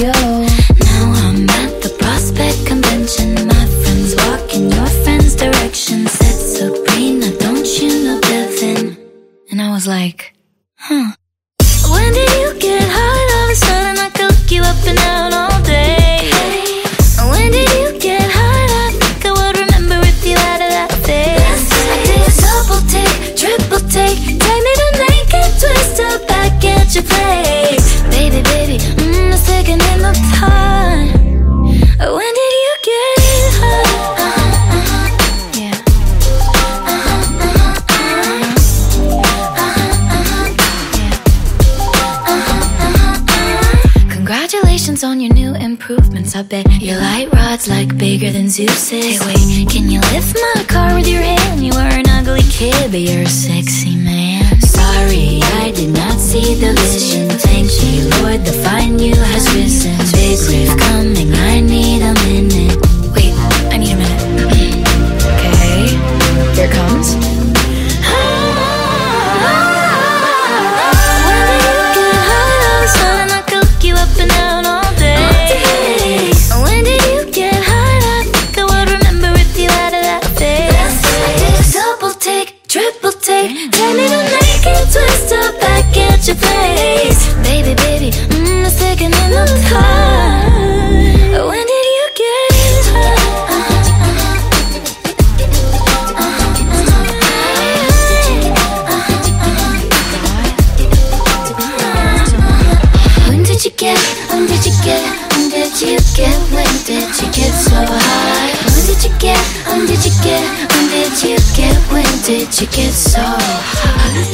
Now I'm at the prospect convention. My friends walk in your friend's direction. Said Sabrina, don't you know And I was like, huh. When did you get high? Movements, I bet Your light rod's like bigger than Zeus's. Hey wait, can you lift my car with your hand? You are an ugly kid, but you're a sexy man. Sorry, I did not see the vision. Thank you, Lord, the fine you Baby, baby, mm, in the. When did you get? When did you get, when did you get, when did you get, when did you get so high? When did you get, when did you get, when did you get, when did you get so high?